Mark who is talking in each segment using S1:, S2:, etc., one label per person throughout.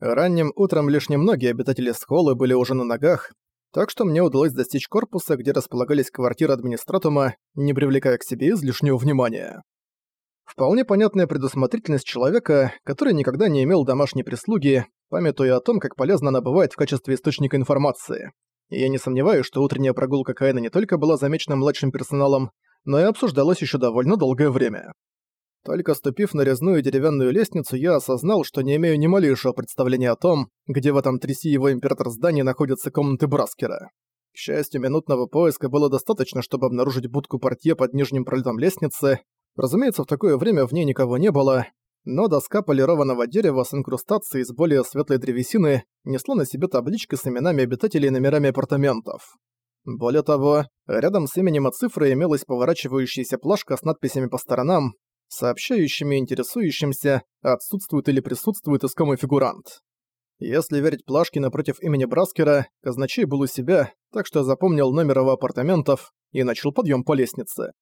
S1: Ранним утром лишь немногие обитатели Схолы были уже на ногах, так что мне удалось достичь корпуса, где располагались квартиры администратума, не привлекая к себе излишнего внимания. Вполне понятная предусмотрительность человека, который никогда не имел домашней прислуги, памятуя о том, как полезно она бывает в качестве источника информации. И я не сомневаюсь, что утренняя прогулка Каэна не только была замечена младшим персоналом, но и обсуждалась еще довольно долгое время. Только ступив на резную деревянную лестницу, я осознал, что не имею ни малейшего представления о том, где в этом тряси его император здании находятся комнаты Браскера. К счастью, минутного поиска было достаточно, чтобы обнаружить будку портье под нижним пролетом лестницы, Разумеется, в такое время в ней никого не было, но доска полированного дерева с инкрустацией из более светлой древесины несла на себе таблички с именами обитателей и номерами апартаментов. Более того, рядом с именем и цифрой имелась поворачивающаяся плашка с надписями по сторонам, сообщающими интересующимся, отсутствует или присутствует искомый фигурант. Если верить плашке напротив имени Браскера, казначей был у себя, так что запомнил номер его апартаментов и начал подъем по лестнице.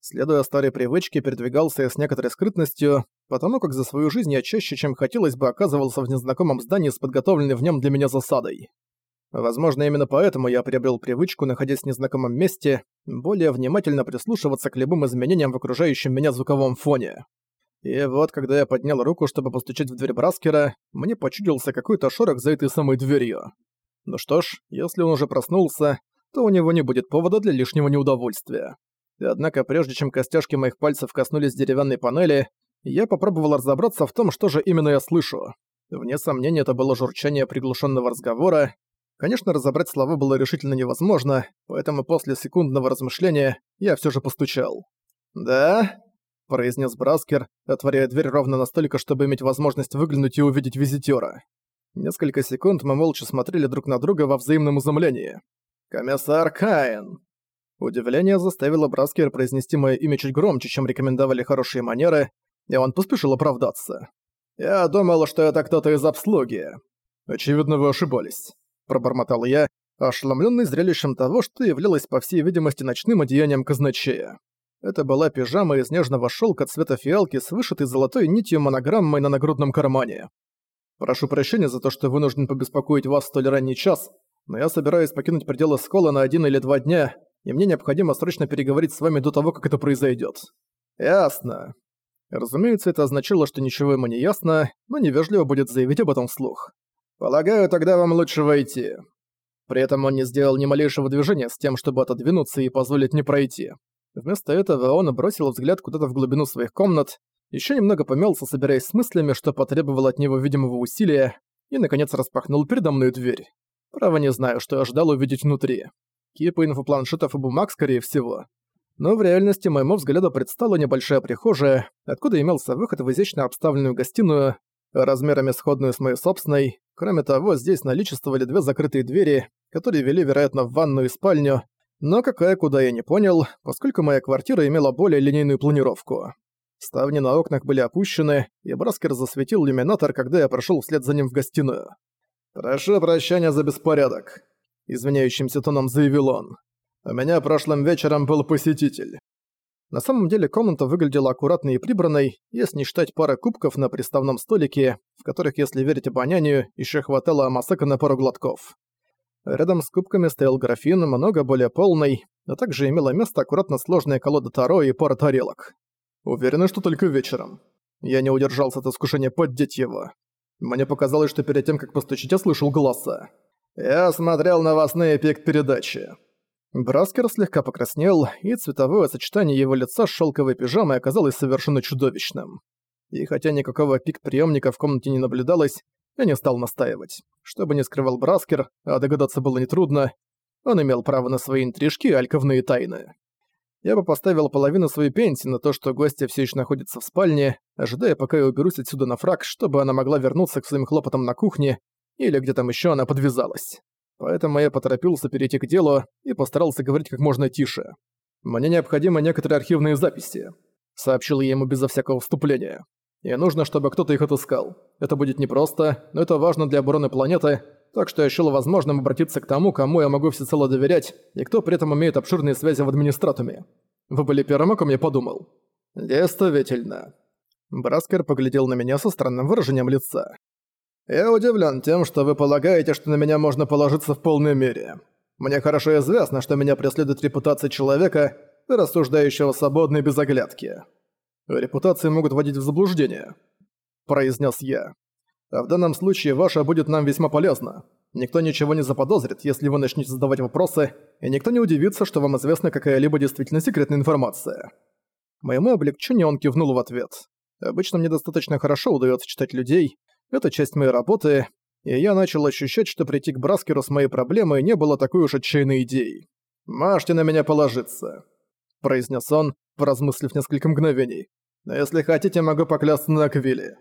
S1: Следуя старой привычке, передвигался я с некоторой скрытностью, потому как за свою жизнь я чаще, чем хотелось бы, оказывался в незнакомом здании с подготовленной в нем для меня засадой. Возможно, именно поэтому я приобрел привычку, находясь в незнакомом месте, более внимательно прислушиваться к любым изменениям в окружающем меня звуковом фоне. И вот, когда я поднял руку, чтобы постучать в дверь Браскера, мне почудился какой-то шорох за этой самой дверью. Ну что ж, если он уже проснулся, то у него не будет повода для лишнего неудовольствия. Однако прежде чем костяшки моих пальцев коснулись деревянной панели, я попробовал разобраться в том, что же именно я слышу. Вне сомнения, это было журчание приглушенного разговора. Конечно, разобрать слова было решительно невозможно, поэтому после секундного размышления я все же постучал. «Да?» – произнес Браскер, отворяя дверь ровно настолько, чтобы иметь возможность выглянуть и увидеть визитера. Несколько секунд мы молча смотрели друг на друга во взаимном изумлении. «Комиссар Каин!» Удивление заставило Браскер произнести мое имя чуть громче, чем рекомендовали хорошие манеры, и он поспешил оправдаться. «Я думал, что это кто-то из обслуги». «Очевидно, вы ошибались», — пробормотал я, ошеломлённый зрелищем того, что являлось, по всей видимости, ночным одеянием казначея. Это была пижама из нежного шелка цвета фиалки с вышитой золотой нитью монограммой на нагрудном кармане. «Прошу прощения за то, что вынужден побеспокоить вас в столь ранний час, но я собираюсь покинуть пределы Скола на один или два дня, и мне необходимо срочно переговорить с вами до того, как это произойдет. Ясно. Разумеется, это означало, что ничего ему не ясно, но невежливо будет заявить об этом вслух. Полагаю, тогда вам лучше войти. При этом он не сделал ни малейшего движения с тем, чтобы отодвинуться и позволить мне пройти. Вместо этого он бросил взгляд куда-то в глубину своих комнат, еще немного помялся, собираясь с мыслями, что потребовало от него видимого усилия, и, наконец, распахнул передо мной дверь. Право не знаю, что ожидал увидеть внутри кипы инфопланшетов и бумаг, скорее всего. Но в реальности моему взгляду предстала небольшая прихожая, откуда имелся выход в изящно обставленную гостиную, размерами сходную с моей собственной. Кроме того, здесь наличествовали две закрытые двери, которые вели, вероятно, в ванную и спальню, но какая куда я не понял, поскольку моя квартира имела более линейную планировку. Ставни на окнах были опущены, и Браскер засветил иллюминатор, когда я прошел вслед за ним в гостиную. «Прошу прощения за беспорядок извиняющимся тоном заявил он. «У меня прошлым вечером был посетитель». На самом деле комната выглядела аккуратной и прибранной, если не считать пары кубков на приставном столике, в которых, если верить обонянию, еще хватало амасека на пару глотков. Рядом с кубками стоял графин, много более полный, а также имела место аккуратно сложная колода таро и пара тарелок. Уверены, что только вечером. Я не удержался от искушения поддеть его. Мне показалось, что перед тем, как постучить, я слышал голоса. «Я смотрел новостные пик-передачи». Браскер слегка покраснел, и цветовое сочетание его лица с шелковой пижамой оказалось совершенно чудовищным. И хотя никакого пик-приемника в комнате не наблюдалось, я не стал настаивать. Что бы ни скрывал Браскер, а догадаться было нетрудно, он имел право на свои интрижки и альковные тайны. Я бы поставил половину своей пенсии на то, что гостья все еще находится в спальне, ожидая, пока я уберусь отсюда на фраг, чтобы она могла вернуться к своим хлопотам на кухне или где там еще она подвязалась. Поэтому я поторопился перейти к делу и постарался говорить как можно тише. «Мне необходимы некоторые архивные записи», — сообщил я ему безо всякого вступления. «И нужно, чтобы кто-то их отыскал. Это будет непросто, но это важно для обороны планеты, так что я счёл возможным обратиться к тому, кому я могу всецело доверять, и кто при этом имеет обширные связи в администратуме. Вы были первым, о ком я подумал». «Действительно». Браскер поглядел на меня со странным выражением лица. «Я удивлен тем, что вы полагаете, что на меня можно положиться в полной мере. Мне хорошо известно, что меня преследует репутация человека, рассуждающего свободно и без оглядки. Репутации могут вводить в заблуждение», – произнес я. «А в данном случае ваша будет нам весьма полезна. Никто ничего не заподозрит, если вы начнете задавать вопросы, и никто не удивится, что вам известна какая-либо действительно секретная информация». Моему облегчению он кивнул в ответ. Обычно мне достаточно хорошо удается читать людей, это часть моей работы, и я начал ощущать, что прийти к Браскеру с моей проблемой не было такой уж отчаянной идеей. «Можете на меня положиться», — произнес он, поразмыслив несколько мгновений. «Но если хотите, могу поклясться на Аквиле.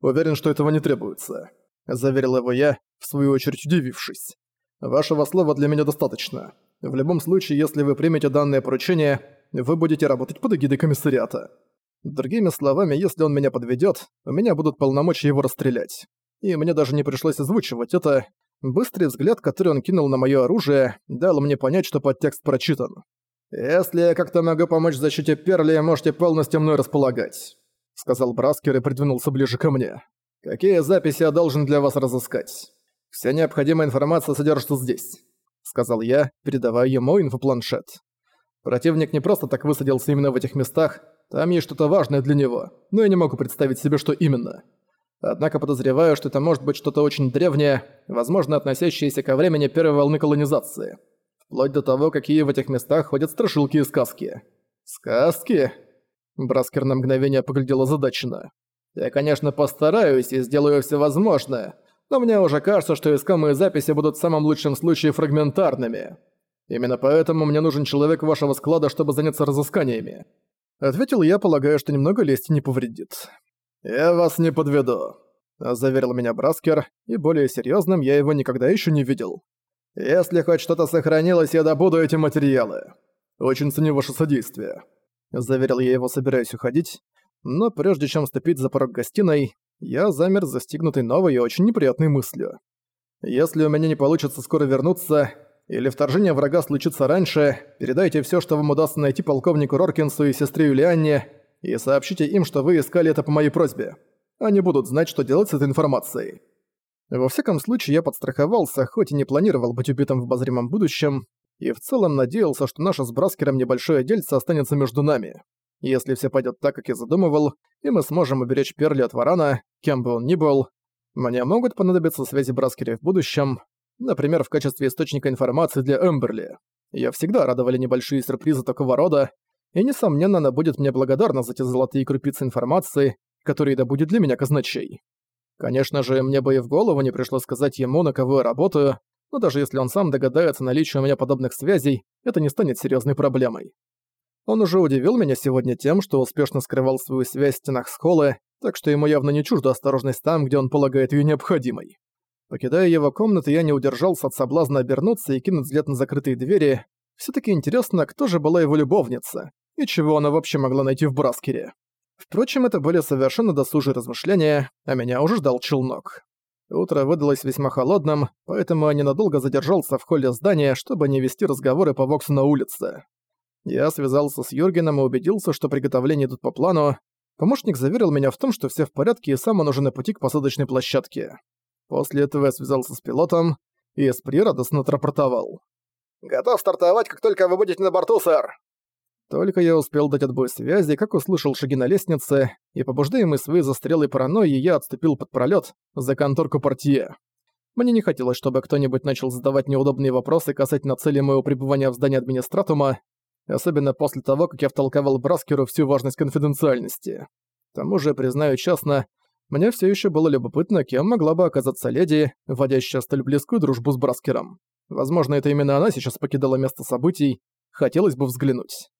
S1: Уверен, что этого не требуется», — заверил его я, в свою очередь удивившись. «Вашего слова для меня достаточно. В любом случае, если вы примете данное поручение, вы будете работать под эгидой комиссариата. Другими словами, если он меня подведет, у меня будут полномочия его расстрелять. И мне даже не пришлось озвучивать это. Быстрый взгляд, который он кинул на мое оружие, дал мне понять, что подтекст прочитан. «Если я как-то могу помочь в защите Перли, можете полностью мной располагать», — сказал Браскер и придвинулся ближе ко мне. «Какие записи я должен для вас разыскать? Вся необходимая информация содержится здесь», — сказал я, передавая ему инфопланшет. Противник не просто так высадился именно в этих местах, там есть что-то важное для него, но я не могу представить себе, что именно. Однако подозреваю, что это может быть что-то очень древнее, возможно, относящееся ко времени первой волны колонизации. Вплоть до того, какие в этих местах ходят страшилки и сказки. Сказки? Браскер на мгновение поглядел озадаченно. Я, конечно, постараюсь и сделаю все возможное, но мне уже кажется, что искомые записи будут в самом лучшем случае фрагментарными. Именно поэтому мне нужен человек вашего склада, чтобы заняться разысканиями. Ответил я, полагая, что немного лести не повредит. «Я вас не подведу», — заверил меня Браскер, и более серьезным я его никогда еще не видел. «Если хоть что-то сохранилось, я добуду эти материалы. Очень ценю ваше содействие», — заверил я его, собираясь уходить, но прежде чем ступить за порог гостиной, я замер застигнутый новой и очень неприятной мыслью. Если у меня не получится скоро вернуться, или вторжение врага случится раньше, передайте все, что вам удастся найти полковнику Роркинсу и сестре Юлианне, и сообщите им, что вы искали это по моей просьбе. Они будут знать, что делать с этой информацией. Во всяком случае, я подстраховался, хоть и не планировал быть убитым в обозримом будущем, и в целом надеялся, что наше с Браскером небольшое дельце останется между нами. Если все пойдет так, как я задумывал, и мы сможем уберечь Перли от Варана, кем бы он ни был, мне могут понадобиться связи Браскера в будущем, например, в качестве источника информации для Эмберли. Её всегда радовали небольшие сюрпризы такого рода, и, несомненно, она будет мне благодарна за те золотые крупицы информации, которые добудет для меня казначей. Конечно же, мне бы и в голову не пришло сказать ему, на кого я работаю, но даже если он сам догадается наличию у меня подобных связей, это не станет серьезной проблемой. Он уже удивил меня сегодня тем, что успешно скрывал свою связь в стенах Схолы, так что ему явно не чужда осторожность там, где он полагает ее необходимой. Покидая его комнату, я не удержался от соблазна обернуться и кинуть взгляд на закрытые двери. все таки интересно, кто же была его любовница, и чего она вообще могла найти в Браскере. Впрочем, это были совершенно досужие размышления, а меня уже ждал челнок. Утро выдалось весьма холодным, поэтому я ненадолго задержался в холле здания, чтобы не вести разговоры по Воксу на улице. Я связался с Юргеном и убедился, что приготовления идут по плану. Помощник заверил меня в том, что все в порядке и сам он уже на пути к посадочной площадке. После этого я связался с пилотом, и Эспри радостно отрапортовал. «Готов стартовать, как только вы будете на борту, сэр!» Только я успел дать отбой связи, как услышал шаги на лестнице, и, побуждаемый своей застрелой паранойей, я отступил под пролет за конторку портье. Мне не хотелось, чтобы кто-нибудь начал задавать неудобные вопросы касательно цели моего пребывания в здании администратума, особенно после того, как я втолковал Браскеру всю важность конфиденциальности. К тому же, признаю честно, мне все еще было любопытно, кем могла бы оказаться леди, вводящая столь близкую дружбу с Браскером. Возможно, это именно она сейчас покидала место событий, хотелось бы взглянуть.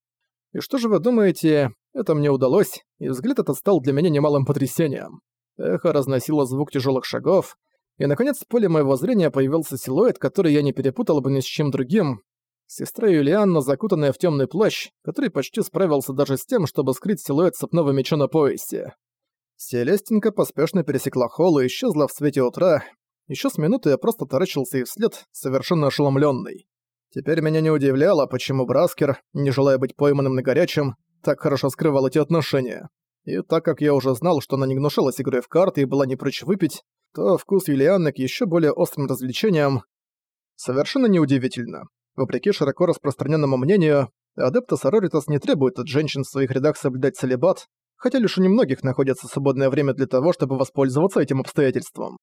S1: И что же вы думаете, это мне удалось, и взгляд этот стал для меня немалым потрясением. Эхо разносило звук тяжелых шагов, и, наконец, в поле моего зрения появился силуэт, который я не перепутал бы ни с чем другим. Сестра Юлианна, закутанная в темный плащ, который почти справился даже с тем, чтобы скрыть силуэт цепного меча на поясе. Селестинка поспешно пересекла холл и исчезла в свете утра. Еще с минуты я просто таращился ей вслед, совершенно ошеломленный. Теперь меня не удивляло, почему Браскер, не желая быть пойманным на горячем, так хорошо скрывал эти отношения. И так как я уже знал, что она не гнушалась игрой в карты и была не прочь выпить, то вкус Юлианы к ещё более острым развлечениям совершенно неудивительно. Вопреки широко распространенному мнению, адепты Сороритас не требуют от женщин в своих рядах соблюдать целебат, хотя лишь у немногих находится свободное время для того, чтобы воспользоваться этим обстоятельством.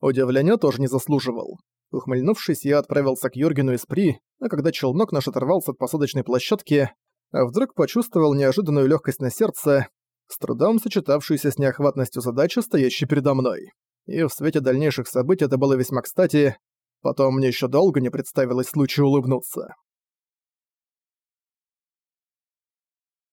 S1: Удивления тоже не заслуживал. Ухмыльнувшись, я отправился к Юргену из При, а когда челнок наш оторвался от посадочной площадки, вдруг почувствовал неожиданную легкость на сердце, с трудом сочетавшуюся с неохватностью задачи, стоящей передо мной. И в свете дальнейших событий это было весьма кстати, потом мне еще долго не представилось случаю улыбнуться.